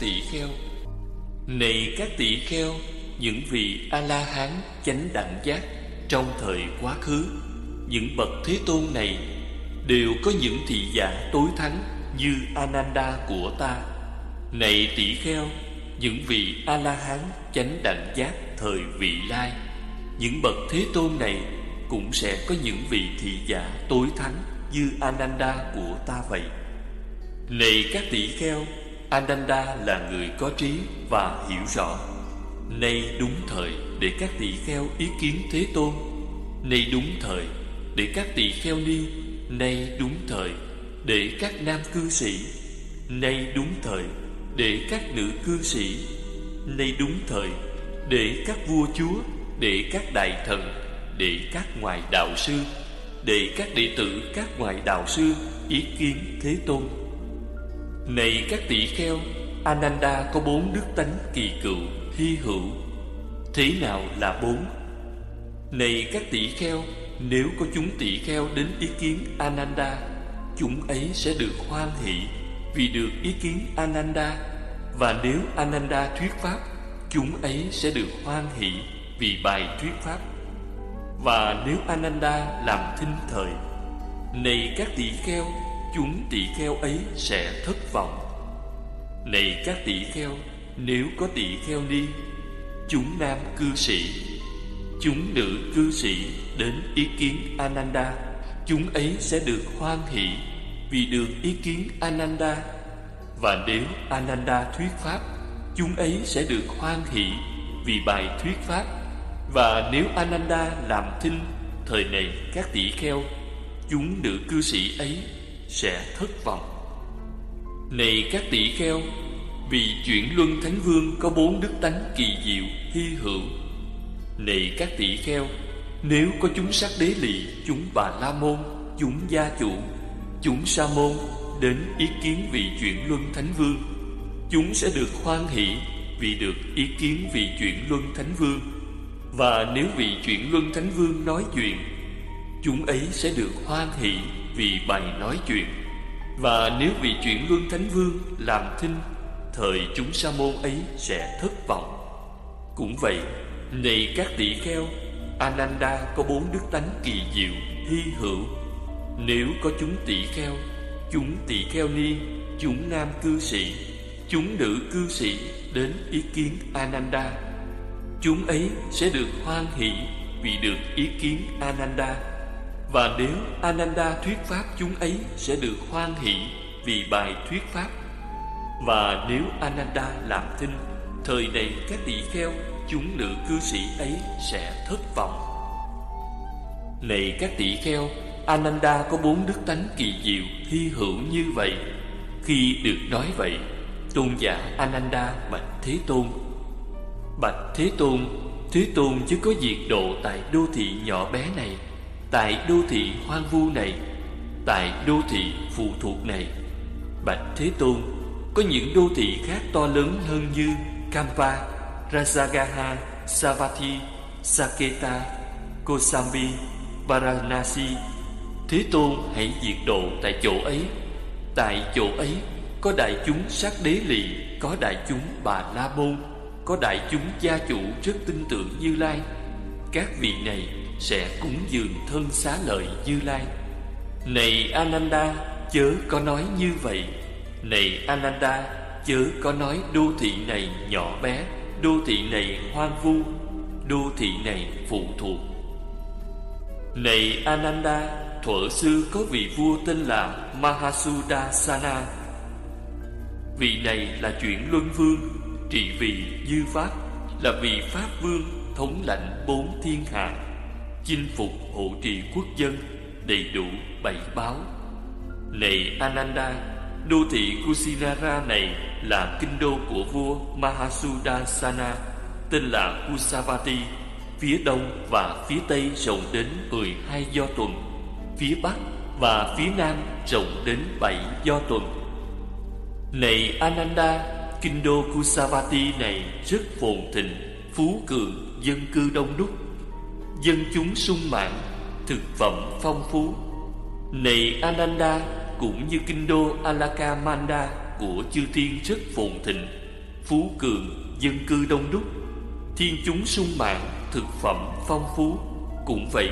tỷ kheo. Này các tỷ kheo, Những vị A-la-hán chánh đẳng giác Trong thời quá khứ, Những bậc thế tôn này Đều có những thị giả tối thắng Như Ananda của ta. Này tỷ kheo, Những vị A-la-hán chánh đẳng giác thời vị lai, Những bậc thế tôn này Cũng sẽ có những vị thị giả tối thắng Như Ananda của ta vậy. Này các tỷ kheo Ananda là người có trí và hiểu rõ. Nay đúng thời để các tỷ kheo ý kiến Thế Tôn. Nay đúng thời để các tỷ kheo ni. Nay đúng thời để các nam cư sĩ. Nay đúng thời để các nữ cư sĩ. Nay đúng thời để các vua chúa, Để các đại thần, Để các ngoại đạo sư, Để các đệ tử, các ngoại đạo sư Ý kiến Thế Tôn này các tỷ kheo, Ananda có bốn đức tánh kỳ cựu, Hy hữu. Thế nào là bốn? Này các tỷ kheo, Nếu có chúng tỷ kheo đến ý kiến Ananda, Chúng ấy sẽ được hoan hỷ Vì được ý kiến Ananda. Và nếu Ananda thuyết pháp, Chúng ấy sẽ được hoan hỷ Vì bài thuyết pháp. Và nếu Ananda làm thinh thời, Này các tỷ kheo chúng tỷ kheo ấy sẽ thất vọng. Này các tỷ kheo, nếu có tỷ kheo ni, chúng nam cư sĩ, chúng nữ cư sĩ đến ý kiến Ananda, chúng ấy sẽ được hoan hỷ vì được ý kiến Ananda. Và nếu Ananda thuyết pháp, chúng ấy sẽ được hoan hỷ vì bài thuyết pháp. Và nếu Ananda làm thinh, thời này các tỷ kheo, chúng nữ cư sĩ ấy sẽ thất vọng. Này các tỷ kheo Vì chuyển luân thánh vương có bốn đức tánh kỳ diệu, hy hữu. Này các tỷ kheo Nếu có chúng sắc đế lị, chúng bà la môn, chúng gia chủ Chúng sa môn đến ý kiến vị chuyển luân thánh vương Chúng sẽ được hoan hỷ vì được ý kiến vị chuyển luân thánh vương. Và nếu vị chuyển luân thánh vương nói chuyện Chúng ấy sẽ được hoan hỷ vì bài nói chuyện. Và nếu vị chuyển luân thánh vương làm thinh, Thời chúng sa môn ấy sẽ thất vọng. Cũng vậy Này các tỷ kheo, Ananda có bốn đức tánh kỳ diệu, Hy hữu. Nếu có chúng tỷ kheo, Chúng tỷ kheo ni, Chúng nam cư sĩ, Chúng nữ cư sĩ Đến ý kiến Ananda, Chúng ấy sẽ được hoan hỷ Vì được ý kiến Ananda và nếu Ananda thuyết pháp chúng ấy sẽ được hoan hỷ vì bài thuyết pháp. Và nếu Ananda làm thinh Thời này các tỷ kheo, chúng nữ cư sĩ ấy sẽ thất vọng. Này các tỷ kheo, Ananda có bốn đức tánh kỳ diệu hy hữu như vậy. Khi được nói vậy, Tôn giả Ananda bạch Thế Tôn. Bạch Thế Tôn Thế Tôn chứ có việc độ tại đô thị nhỏ bé này. Tại đô thị hoang vu này Tại đô thị phụ thuộc này Bạch Thế Tôn Có những đô thị khác to lớn hơn như Kampa, Rajagaha, Savatthi, Saketa, Kosambi, Varanasi. Thế Tôn hãy diệt độ tại chỗ ấy. Tại chỗ ấy có đại chúng sát đế lì Có đại chúng bà La Môn Có đại chúng gia chủ rất tin tưởng Như Lai. Các vị này sẽ cúng dường thân xá lợi Như Lai. Này Ananda, chớ có nói như vậy. Này Ananda, chớ có nói đô thị này nhỏ bé, đô thị này hoang vu, đô thị này phụ thuộc. Này Ananda, thuở xưa có vị vua tên là Mahasudasana. Vị này là chuyển luân vương, trị vì như pháp, là vị pháp vương thống lãnh bốn thiên hạ chinh phục hộ trì quốc dân đầy đủ bảy báo. Này Ananda, đô thị Kusinara này là kinh đô của vua Mahasudasana, tên là Kusavati. Phía đông và phía tây rộng đến 12 do tuần, phía bắc và phía nam rộng đến 7 do tuần. Này Ananda, kinh đô Kusavati này rất phồn thịnh, phú cường, dân cư đông đúc dân chúng sung mãn thực phẩm phong phú. Này Ananda cũng như kinh đô Alakamanda của chư thiên rất phồn thịnh Phú cường, dân cư đông đúc. Thiên chúng sung mãn, thực phẩm phong phú. Cũng vậy,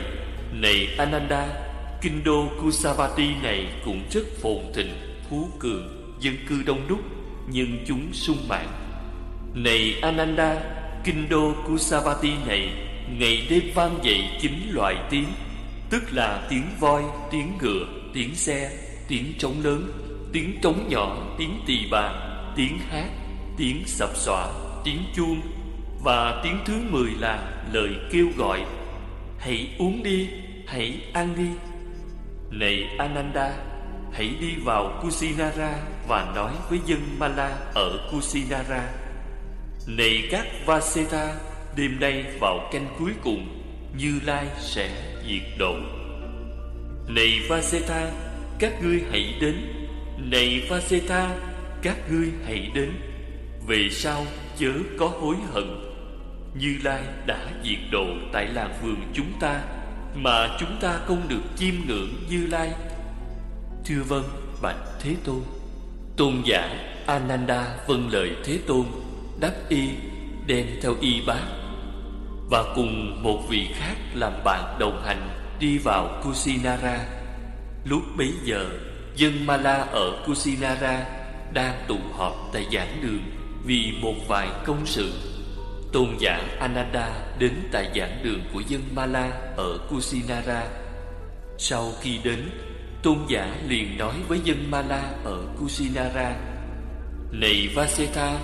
này Ananda Kinh đô Kusavati này cũng rất phồn thịnh Phú cường, dân cư đông đúc Nhưng chúng sung mãn. Này Ananda Kinh đô Kusavati này Ngày đêm vang dậy chín loại tiếng Tức là tiếng voi, tiếng ngựa, tiếng xe, tiếng trống lớn Tiếng trống nhỏ, tiếng tỳ bà, tiếng hát, tiếng sập xọa, tiếng chuông. Và tiếng thứ mười là lời kêu gọi Hãy uống đi, hãy ăn đi. Này Ananda, hãy đi vào Kusinara và nói với dân Mala ở Kusinara. Này các Vaseta, đêm nay vào canh cuối cùng Như Lai sẽ diệt độ. Này Vaseta, các ngươi hãy đến. Này Vaseta, các ngươi hãy đến. Về sau chớ có hối hận. Như Lai đã diệt độ tại làng vườn chúng ta Mà chúng ta không được chiêm ngưỡng Như Lai. Thưa vâng, Bạch Thế Tôn. Tôn giả Ananda vâng lời Thế Tôn Đáp y đem theo y bác và cùng một vị khác làm bạn đồng hành Đi vào Kusinara. Lúc bấy giờ Dân Mala ở Kusinara Đang tụ họp tại giảng đường Vì một vài công sự. Tôn giả Ananda đến tại giảng đường của dân Mala ở Kusinara. Sau khi đến Tôn giả liền nói với dân Mala ở Kusinara Này Vasetha,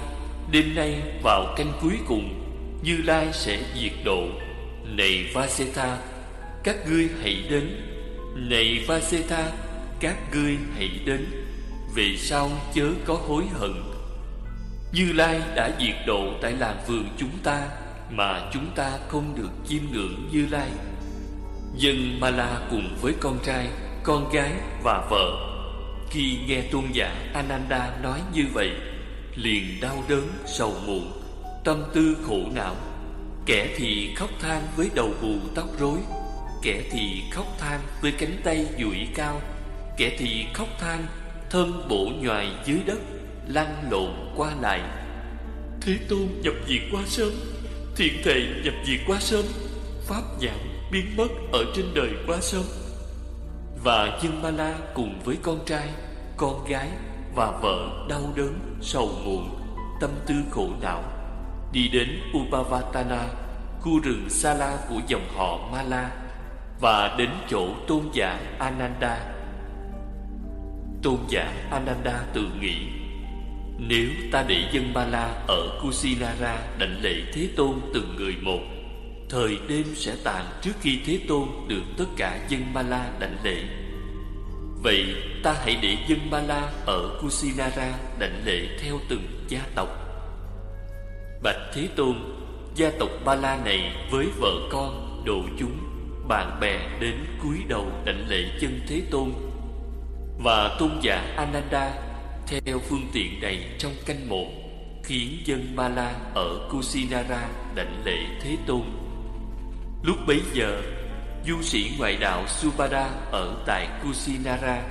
Đêm nay vào canh cuối cùng như Lai sẽ diệt độ. Này Vaseta Các ngươi hãy đến. Này Vaseta Các ngươi hãy đến. Về sau chớ có hối hận. Như Lai đã diệt độ tại làng vườn chúng ta, Mà chúng ta không được chiêm ngưỡng Như Lai. Dân Mala cùng với con trai, Con gái và vợ, Khi nghe tôn giả Ananda nói như vậy, liền đau đớn sầu muộn tâm tư khổ não. Kẻ thì khóc than với đầu bù tóc rối kẻ thì khóc than với cánh tay duỗi cao kẻ thì khóc than thân bổ nhoài dưới đất lăn lộn qua lại. Thế tôn nhập diệt quá sớm thiện thệ nhập diệt quá sớm pháp nhãn biến mất ở trên đời quá sớm. Và dân ma la cùng với con trai con gái và vợ đau đớn, sầu muộn, tâm tư khổ não. Đi đến Upavatana, khu rừng Sala của dòng họ Mala Và đến chỗ tôn giả Ananda. Tôn giả Ananda tự nghĩ Nếu ta để dân Mala ở Kusinara đảnh lễ Thế Tôn từng người một Thời đêm sẽ tàn trước khi Thế Tôn được tất cả dân Mala đảnh lễ. Vậy ta hãy để dân Mala La ở Kusinara đảnh lễ theo từng gia tộc. Bạch Thế Tôn Gia tộc Ba La này với vợ con, đồ chúng Bạn bè đến cúi đầu đảnh lễ chân Thế Tôn. Và tôn giả Ananda theo phương tiện này trong canh một Khiến dân Ba La ở Kusinara đảnh lễ Thế Tôn. Lúc bấy giờ Du sĩ ngoại đạo Subhada ở tại Kusinara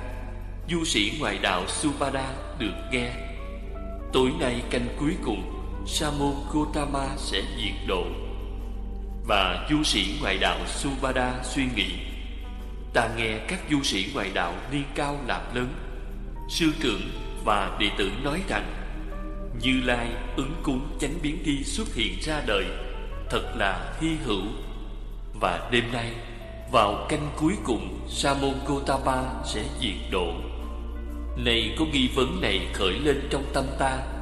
Du sĩ ngoại đạo Subhada được nghe. Tối nay canh cuối cùng Samon Gotama sẽ diệt độ. Và du sĩ ngoại đạo Subhada suy nghĩ, Ta nghe các du sĩ ngoại đạo niên cao làm lớn. Sư trưởng và đệ tử nói rằng, Như Lai ứng cúng chánh biến đi xuất hiện ra đời, Thật là hy hữu. Và đêm nay, vào canh cuối cùng Samon Gotama sẽ diệt độ. Này có nghi vấn này khởi lên trong tâm ta.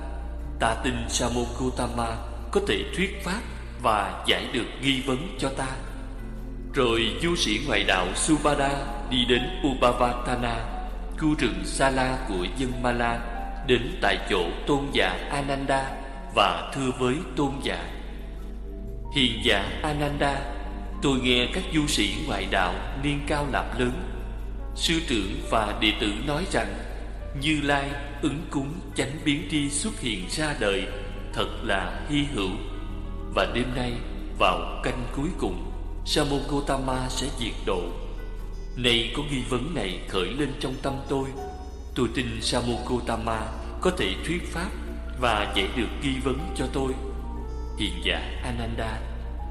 Ta tin Samon Gotama có thể thuyết pháp Và giải được nghi vấn cho ta. Rồi du sĩ ngoại đạo Subhada đi đến Upavatana Khu rừng Sala của dân Mala, Đến tại chỗ tôn giả Ananda Và thưa với tôn giả. Hiền giả Ananda, Tôi nghe các du sĩ ngoại đạo niên cao lạp lớn, Sư trưởng và đệ tử nói rằng như Lai ứng cúng chánh biến tri xuất hiện ra đời, Thật là hy hữu. Và đêm nay, vào canh cuối cùng Samokotama sẽ diệt độ. Này có nghi vấn này khởi lên trong tâm tôi. Tôi tin Samokotama có thể thuyết pháp Và giải được ghi vấn cho tôi. Hiền giả Ananda,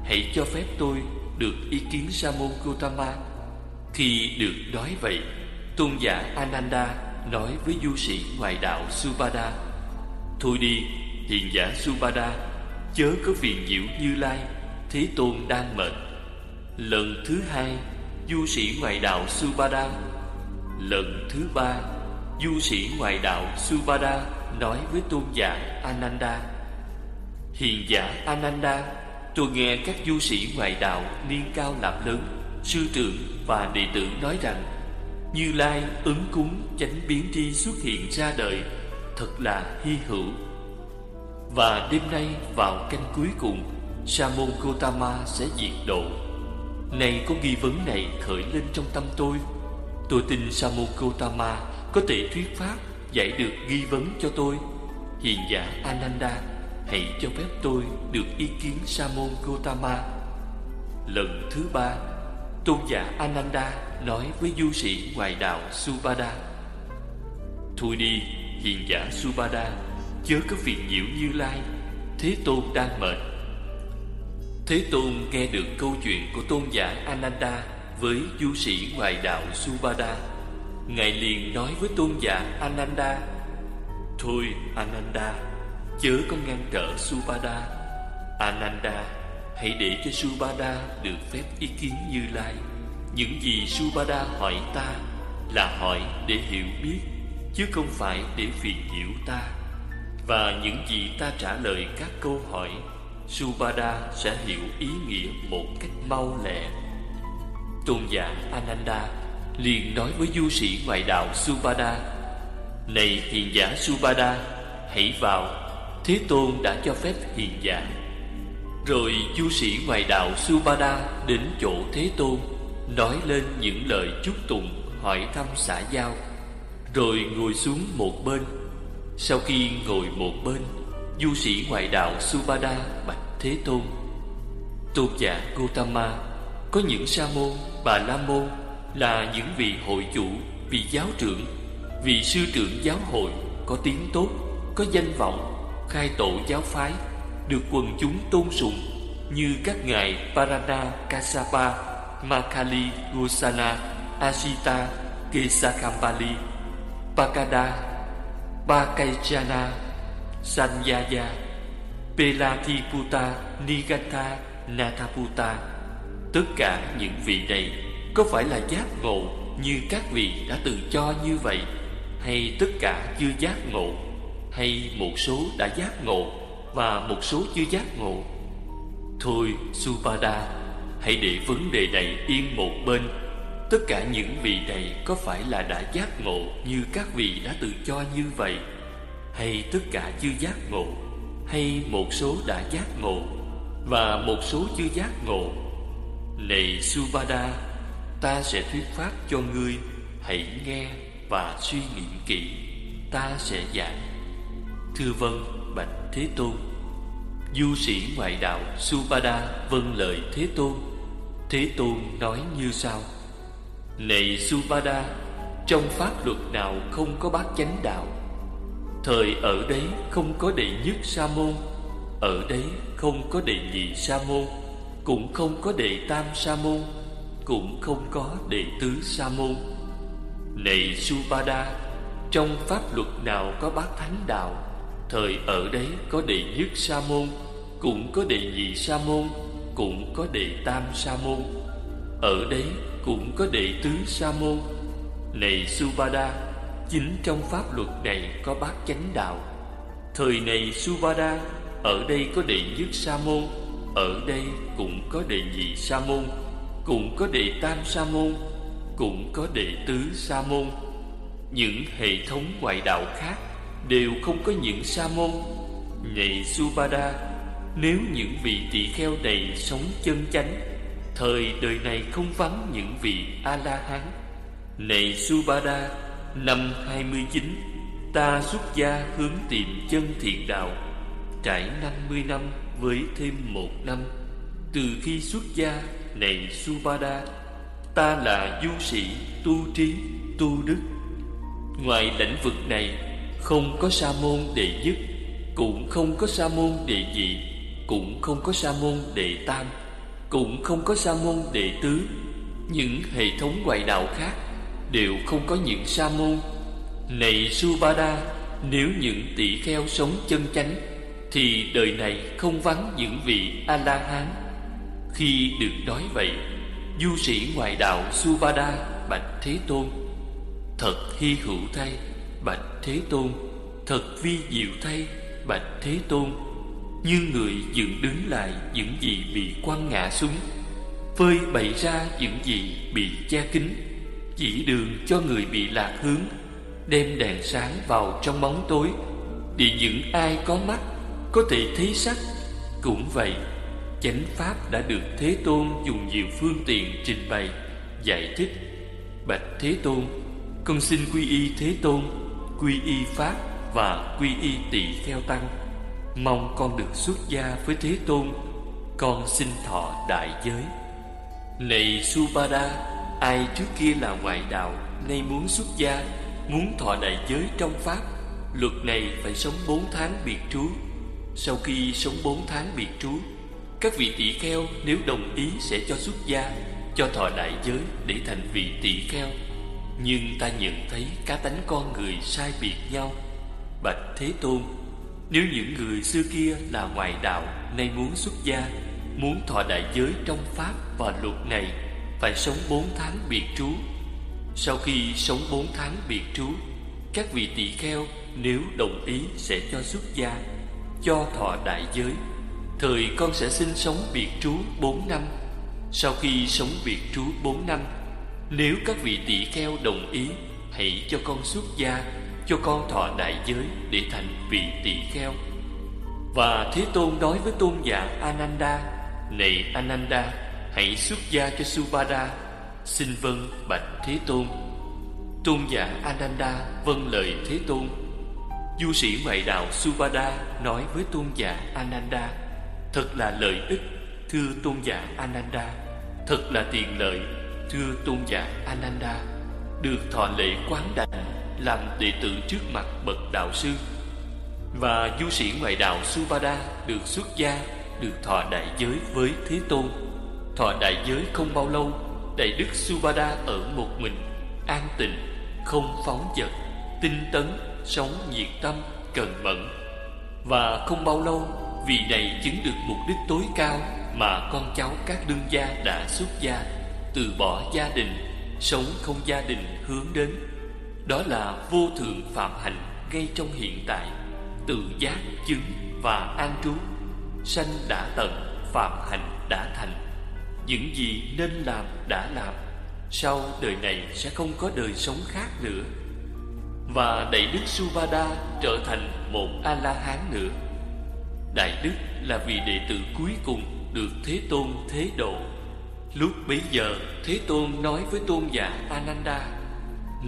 Hãy cho phép tôi được ý kiến Sa môn Gotama Khi được nói vậy, Tôn giả Ananda nói với du sĩ ngoại đạo Subhada Thôi đi, hiền giả Subhada Chớ có phiền nhiễu như lai Thế Tôn đang mệt. Lần thứ hai Du sĩ ngoại đạo Subhada Lần thứ ba Du sĩ ngoại đạo Subhada Nói với tôn giả Ananda Hiền giả Ananda Tôi nghe các du sĩ ngoại đạo Niên cao làm lớn Sư trưởng và đệ tử nói rằng như Lai ứng cúng chánh biến tri xuất hiện ra đời, Thật là hy hữu. Và đêm nay vào canh cuối cùng, Sa môn Gotama sẽ diệt độ. Này có nghi vấn này khởi lên trong tâm tôi. Tôi tin Sa môn Gotama có thể thuyết pháp giải được nghi vấn cho tôi. Hiền giả Ananda, Hãy cho phép tôi được ý kiến Sa môn Gotama Lần thứ ba, Tôn giả Ananda nói với du sĩ ngoại đạo Subhada Thôi đi, hiền giả Subhada Chớ có việc nhiễu như lai. Thế Tôn đang mệt. Thế Tôn nghe được câu chuyện của tôn giả Ananda Với du sĩ ngoại đạo Subhada Ngài liền nói với tôn giả Ananda Thôi Ananda Chớ có ngăn trở Subhada Ananda Hãy để cho Subhada được phép ý kiến như lai. Những gì Subhada hỏi ta Là hỏi để hiểu biết, Chứ không phải để phiền nhiễu ta. Và những gì ta trả lời các câu hỏi, Subhada sẽ hiểu ý nghĩa một cách mau lẹ. Tôn giả Ananda liền nói với du sĩ ngoại đạo Subhada, Này hiền giả Subhada, Hãy vào. Thế Tôn đã cho phép hiền giả. Rồi du sĩ ngoại đạo Subhada đến chỗ Thế Tôn. Nói lên những lời chúc tụng hỏi thăm xã giao Rồi ngồi xuống một bên. Sau khi ngồi một bên Du sĩ ngoại đạo Subhada bạch Thế Tôn Tôn giả Gotama Có những sa môn, bà la môn Là những vị hội chủ, vị giáo trưởng Vị sư trưởng giáo hội Có tiếng tốt, có danh vọng khai tổ giáo phái được quần chúng tôn sùng như các ngài Parana Kassapa, Makali Gosana, Asita, Kesakambali, Pakada, Pakaichana Sanyaya, Pelatiputa Nigata, Nathaputa. Tất cả những vị này có phải là giác ngộ như các vị đã tự cho như vậy hay tất cả chưa giác ngộ hay một số đã giác ngộ và một số chưa giác ngộ thôi supada hãy để vấn đề này yên một bên. Tất cả những vị này có phải là đã giác ngộ như các vị đã tự cho như vậy? Hay tất cả chưa giác ngộ? Hay một số đã giác ngộ? Và một số chưa giác ngộ? Này Subhada, ta sẽ thuyết pháp cho ngươi. Hãy nghe và suy nghiệm kỹ. Ta sẽ giảng. Thưa vâng bạch Thế Tôn. Du sĩ ngoại đạo Subhada vâng lời Thế Tôn. Thế Tôn nói như sau. Này Suvada, Trong pháp luật nào không có bát chánh đạo? Thời ở đấy không có đệ nhất sa môn Ở đấy không có đệ nhị sa môn Cũng không có đệ tam sa môn Cũng không có đệ tứ sa môn. Này Suvada, Trong pháp luật nào có bát thánh đạo? Thời ở đấy có đệ nhất sa môn Cũng có đệ nhị sa môn cũng có đệ tam sa môn. Ở đấy cũng có đệ tứ sa môn. Này Subada, Chính trong pháp luật này có bát chánh đạo. Thời này Subada, Ở đây có đệ nhất sa môn, Ở đây cũng có đệ nhị sa môn, Cũng có đệ tam sa môn, Cũng có đệ tứ sa môn. Những hệ thống ngoại đạo khác đều không có những sa môn. Này Subada nếu những vị tỳ kheo này sống chân chánh, Thời đời này không vắng những vị A-la-hán. Này Subhada, Năm 29 Ta xuất gia hướng tìm chân thiện đạo, Trải 50 năm với thêm một năm. Từ khi xuất gia, Này Subhada, Ta là du sĩ tu trí, tu đức. Ngoài lĩnh vực này, không có sa môn đệ nhất, Cũng không có sa môn đệ dị cũng không có sa môn đệ tam, Cũng không có sa môn đệ tứ. Những hệ thống ngoại đạo khác Đều không có những sa môn. Này Subada Nếu những tỷ kheo sống chân chánh, Thì đời này không vắng những vị A-la-hán. Khi được nói vậy, Du sĩ ngoại đạo Subada bạch Thế Tôn, Thật hy hữu thay, Bạch Thế Tôn, Thật vi diệu thay, Bạch Thế Tôn. Như người dựng đứng lại những gì bị quăng ngã xuống, Phơi bày ra những gì bị che kín, Chỉ đường cho người bị lạc hướng, Đem đèn sáng vào trong bóng tối, Để những ai có mắt Có thể thấy sắc. Cũng vậy, Chánh Pháp đã được Thế Tôn dùng nhiều phương tiện trình bày, Giải thích. Bạch Thế Tôn, Con xin quy y Thế Tôn, Quy y Pháp và quy y tỳ kheo tăng. Mong con được xuất gia với Thế Tôn, Con xin thọ đại giới. Này Subada Ai trước kia là ngoại đạo, Nay muốn xuất gia, Muốn thọ đại giới trong Pháp, Luật này phải sống bốn tháng biệt trú. Sau khi sống bốn tháng biệt trú, Các vị tỷ kheo nếu đồng ý sẽ cho xuất gia, Cho thọ đại giới để thành vị tỷ kheo. Nhưng ta nhận thấy cá tánh con người sai biệt nhau. Bạch Thế Tôn nếu những người xưa kia là ngoại đạo Nay muốn xuất gia, Muốn thọ đại giới trong Pháp và luật này, Phải sống bốn tháng biệt trú. Sau khi sống bốn tháng biệt trú, Các vị tỳ kheo nếu đồng ý sẽ cho xuất gia, Cho thọ đại giới. Thời con sẽ sinh sống biệt trú bốn năm. Sau khi sống biệt trú bốn năm, Nếu các vị tỳ kheo đồng ý, Hãy cho con xuất gia cho con thọ đại giới để thành vị tỷ kheo. Và thế tôn nói với tôn giả ananda, này ananda, hãy xuất gia cho Subhada. Xin vâng bạch thế tôn. Tôn giả ananda vâng lời thế tôn. Du sĩ ngoại đạo Subhada nói với tôn giả ananda, thật là lợi ích, thưa tôn giả ananda. Thật là tiền lợi, thưa tôn giả ananda. Được thọ lễ quán đảnh làm đệ tử trước mặt bậc đạo sư và du sĩ ngoại đạo Subhada được xuất gia được thọ đại giới với Thế Tôn. Thọ đại giới không bao lâu, đại đức Subhada ở một mình, an tịnh, không phóng dật, tinh tấn, sống nhiệt tâm, cần mẫn. Và không bao lâu, vì này chứng được mục đích tối cao mà con cháu các đương gia đã xuất gia, từ bỏ gia đình, sống không gia đình hướng đến đó là vô thường phạm hạnh ngay trong hiện tại Tự giác chứng và an trú. Sanh đã tận, phạm hạnh đã thành. Những gì nên làm đã làm Sau đời này sẽ không có đời sống khác nữa. Và Đại Đức Suvada trở thành một A-la-hán nữa. Đại Đức là vị đệ tử cuối cùng được Thế Tôn thế độ. Lúc bấy giờ Thế Tôn nói với tôn giả Ananda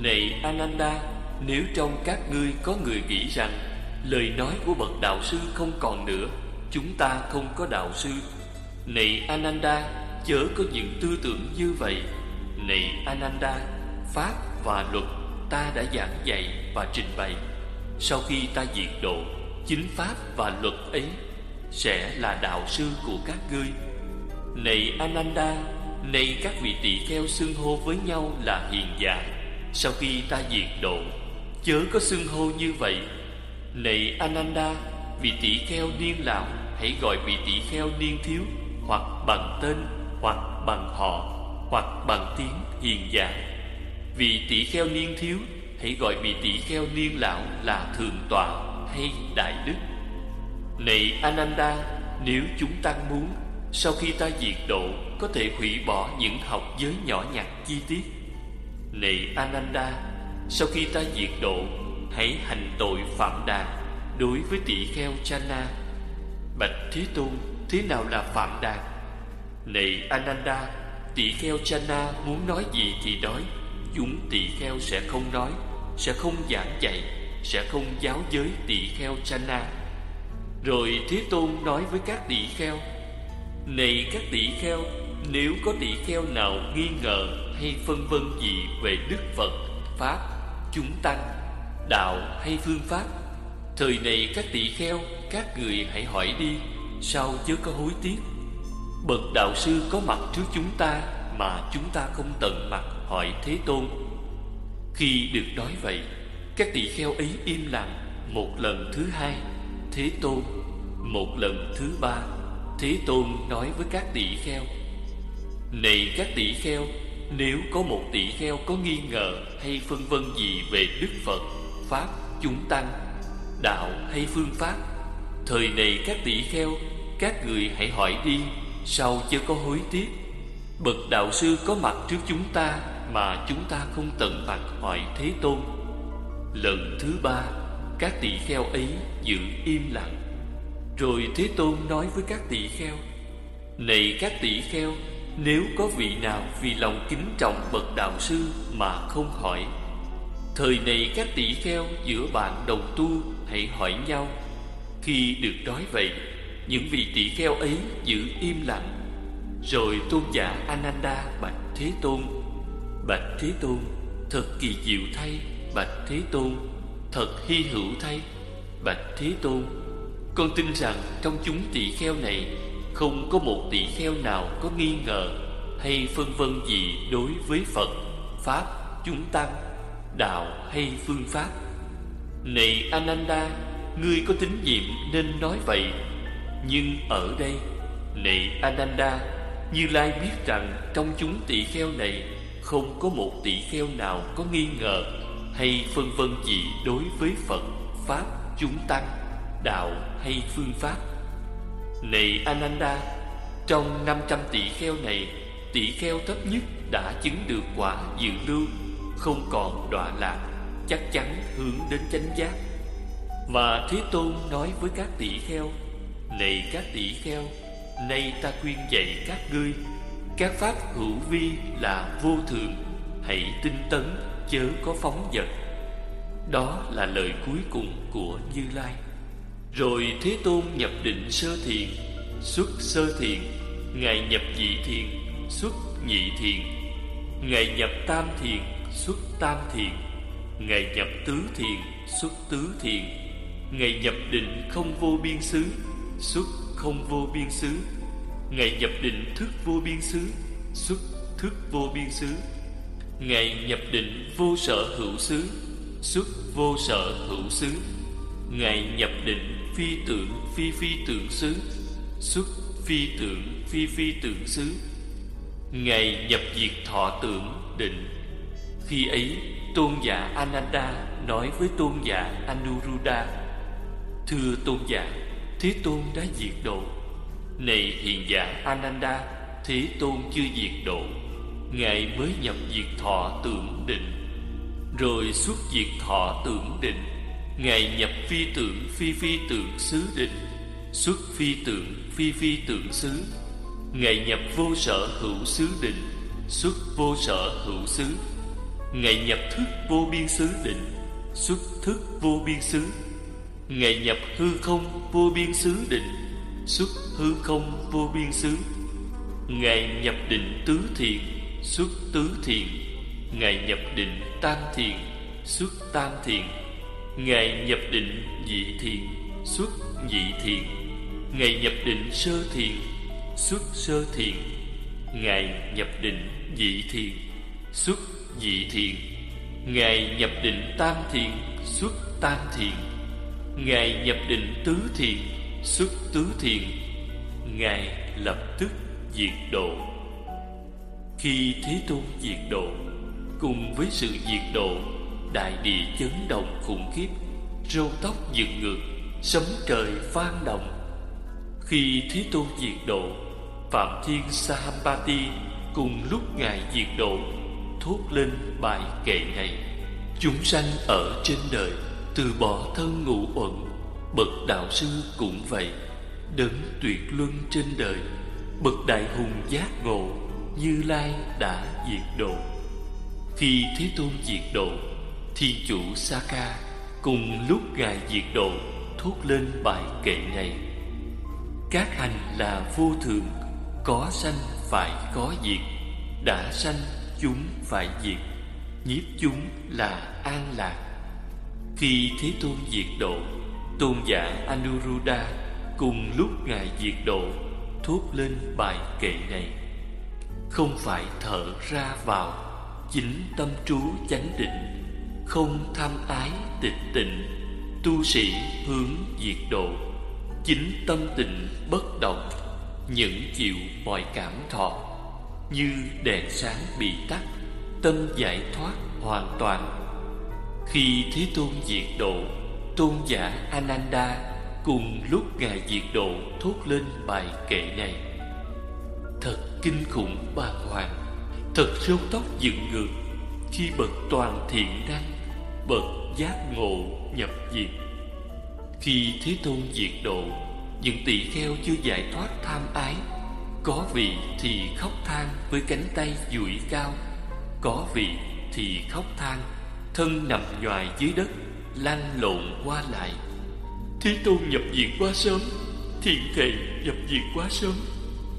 này Ananda, Nếu trong các ngươi có người nghĩ rằng Lời nói của bậc đạo sư không còn nữa, Chúng ta không có đạo sư. Này Ananda, Chớ có những tư tưởng như vậy. Này Ananda, Pháp và luật ta đã giảng dạy và trình bày. Sau khi ta diệt độ, Chính Pháp và luật ấy Sẽ là đạo sư của các ngươi. Này Ananda, Này các vị tỳ kheo xưng hô với nhau là hiền giả sau khi ta diệt độ, Chớ có xưng hô như vậy. Này Ananda, Vị tỷ kheo niên lão Hãy gọi vị tỷ kheo niên thiếu, Hoặc bằng tên, Hoặc bằng họ, Hoặc bằng tiếng hiền giả. Vị tỷ kheo niên thiếu, Hãy gọi vị tỷ kheo niên lão là thượng tọa hay đại đức. Này Ananda, Nếu chúng tăng muốn, Sau khi ta diệt độ, Có thể hủy bỏ những học giới nhỏ nhặt chi tiết này Ananda, Sau khi ta diệt độ, Hãy hành tội phạm đà Đối với tỷ kheo Chana Bạch Thế Tôn, Thế nào là phạm đà? Này Ananda, Tỷ kheo Chana muốn nói gì thì nói, Chúng tỷ kheo sẽ không nói, Sẽ không giảng dạy, Sẽ không giáo giới tỷ kheo Chana Rồi Thế Tôn nói với các tỷ kheo, Này các tỷ kheo, Nếu có tỷ kheo nào nghi ngờ hay phân vân gì về Đức Phật, Pháp, chúng tăng, đạo hay phương pháp? Thời này các tỷ kheo các người hãy hỏi đi Sao chớ có hối tiếc? Bậc đạo sư có mặt trước chúng ta Mà chúng ta không tận mặt hỏi Thế Tôn. Khi được nói vậy Các tỳ kheo ấy im lặng Một lần thứ hai Thế Tôn. Một lần thứ ba Thế Tôn nói với các tỳ kheo. Này các tỳ kheo nếu có một tỷ kheo có nghi ngờ Hay phân vân gì về Đức Phật Pháp, chúng tăng Đạo hay phương pháp Thời này các tỷ kheo Các người hãy hỏi đi Sao chưa có hối tiếc? Bậc đạo sư có mặt trước chúng ta Mà chúng ta không tận mặt hỏi Thế Tôn. Lần thứ ba Các tỷ kheo ấy giữ im lặng. Rồi Thế Tôn nói với các tỷ kheo Này các tỷ kheo nếu có vị nào vì lòng kính trọng bậc đạo sư Mà không hỏi, Thời này các tỷ kheo giữa bạn đồng tu Hãy hỏi nhau. Khi được nói vậy, những vị tỷ kheo ấy giữ im lặng, Rồi tôn giả Ananda bạch Thế Tôn. Bạch Thế Tôn, Thật kỳ diệu thay. Bạch Thế Tôn, Thật hy hữu thay. Bạch Thế Tôn, Con tin rằng trong chúng tỷ kheo này không có một tỷ kheo nào có nghi ngờ Hay phân vân gì đối với Phật Pháp, chúng tăng Đạo hay phương pháp. Này Ananda Ngươi có tín nhiệm nên nói vậy. Nhưng ở đây Này Ananda Như Lai biết rằng trong chúng tỷ kheo này Không có một tỷ kheo nào có nghi ngờ Hay phân vân gì đối với Phật, Pháp, chúng tăng Đạo hay phương pháp. Này Ananda, Trong 500 tỷ kheo này, Tỷ kheo thấp nhất đã chứng được quả dự lưu, Không còn đọa lạc, Chắc chắn hướng đến chánh giác. Và Thế Tôn nói với các tỷ kheo, này các tỷ kheo, Nay ta khuyên dạy các ngươi, Các pháp hữu vi là vô thường, Hãy tinh tấn chớ có phóng dật. Đó là lời cuối cùng của Như Lai. Rồi Thế Tôn nhập định sơ thiền, Xuất sơ thiền, Ngài nhập nhị thiền, Xuất nhị thiền. Ngài nhập tam thiền, Xuất tam thiền. Ngài nhập tứ thiền, Xuất tứ thiền. Ngài nhập định không vô biên xứ, Xuất không vô biên xứ. Ngài nhập định thức vô biên xứ, Xuất thức vô biên xứ. Ngài nhập định vô sở hữu xứ, Xuất vô sở hữu xứ. Ngài nhập định phi tưởng, phi phi tưởng xứ. Xuất phi tưởng, phi phi tưởng xứ. Ngày nhập diệt thọ tưởng định. Khi ấy, tôn giả Ananda nói với tôn giả Anuruddha, Thưa tôn giả, Thế Tôn đã diệt độ. Này hiền giả Ananda, Thế Tôn chưa diệt độ. Ngài mới nhập diệt thọ tưởng định. Rồi xuất diệt thọ tưởng định. Ngài nhập phi tưởng phi phi tưởng xứ định Xuất phi tưởng phi phi tưởng xứ. Ngài nhập vô sở hữu xứ định Xuất vô sở hữu xứ. Ngài nhập thức vô biên xứ định Xuất thức vô biên xứ. Ngày nhập hư không vô biên xứ định Xuất hư không vô biên xứ. Ngày nhập định tứ thiện, Xuất tứ thiện. Ngày nhập định tam thiện, Xuất tam thiện. Ngày nhập định dị thiền, Xuất dị thiền. Ngày nhập định sơ thiền, Xuất sơ thiền. Ngày nhập định dị thiền, Xuất dị thiền. Ngày nhập định tam thiền, Xuất tam thiền. Ngài nhập định tứ thiền, Xuất tứ thiền. Ngài lập tức diệt độ. Khi Thế Tôn diệt độ, Cùng với sự diệt độ Đại địa chấn động khủng khiếp, Râu tóc dựng ngược, Sấm trời vang động. Khi Thế Tôn diệt độ, Phạm Thiên Sahampati Cùng lúc Ngài diệt độ, Thốt lên bài kệ này. Chúng sanh ở trên đời, từ bỏ thân ngũ uẩn, Bậc đạo sư cũng vậy, Đấng tuyệt luân trên đời, Bậc đại hùng giác ngộ Như Lai đã diệt độ. Khi Thế Tôn diệt độ Thiên chủ Saka Cùng lúc Ngài diệt độ Thốt lên bài kệ này. Các hành là vô thường, Có sanh phải có diệt, Đã sanh chúng phải diệt, Nhiếp chúng là an lạc. Khi Thế Tôn diệt độ, Tôn giả Anuruddha Cùng lúc Ngài diệt độ Thốt lên bài kệ này. Không phải thở ra vào, Chính tâm trú chánh định không tham ái tịch tịnh, Tu sĩ hướng diệt độ, Chính tâm tịnh bất động, Những chịu mọi cảm thọ, Như đèn sáng bị tắt, Tâm giải thoát hoàn toàn. Khi Thế Tôn diệt độ, Tôn giả Ananda Cùng lúc Ngài diệt độ thốt lên bài kệ này. Thật kinh khủng bàng hoàng, Thật râu tóc dựng ngược, Khi bậc toàn thiện đang Bậc giác ngộ nhập diệt. Khi Thế Tôn diệt độ, Những tỷ kheo chưa giải thoát tham ái, Có vị thì khóc than với cánh tay duỗi cao, Có vị thì khóc than, Thân nằm nhòi dưới đất, Lăn lộn qua lại. Thế Tôn nhập diệt quá sớm, Thiện thệ nhập diệt quá sớm,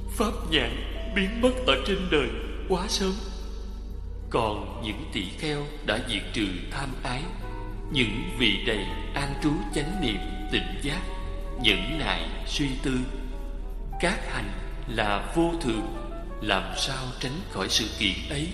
Pháp nhãn biến mất ở trên đời quá sớm. Còn những tỷ kheo đã diệt trừ tham ái, Những vị đầy an trú chánh niệm tỉnh giác Nhẫn nại suy tư, Các hành là vô thường, Làm sao tránh khỏi sự kiện ấy?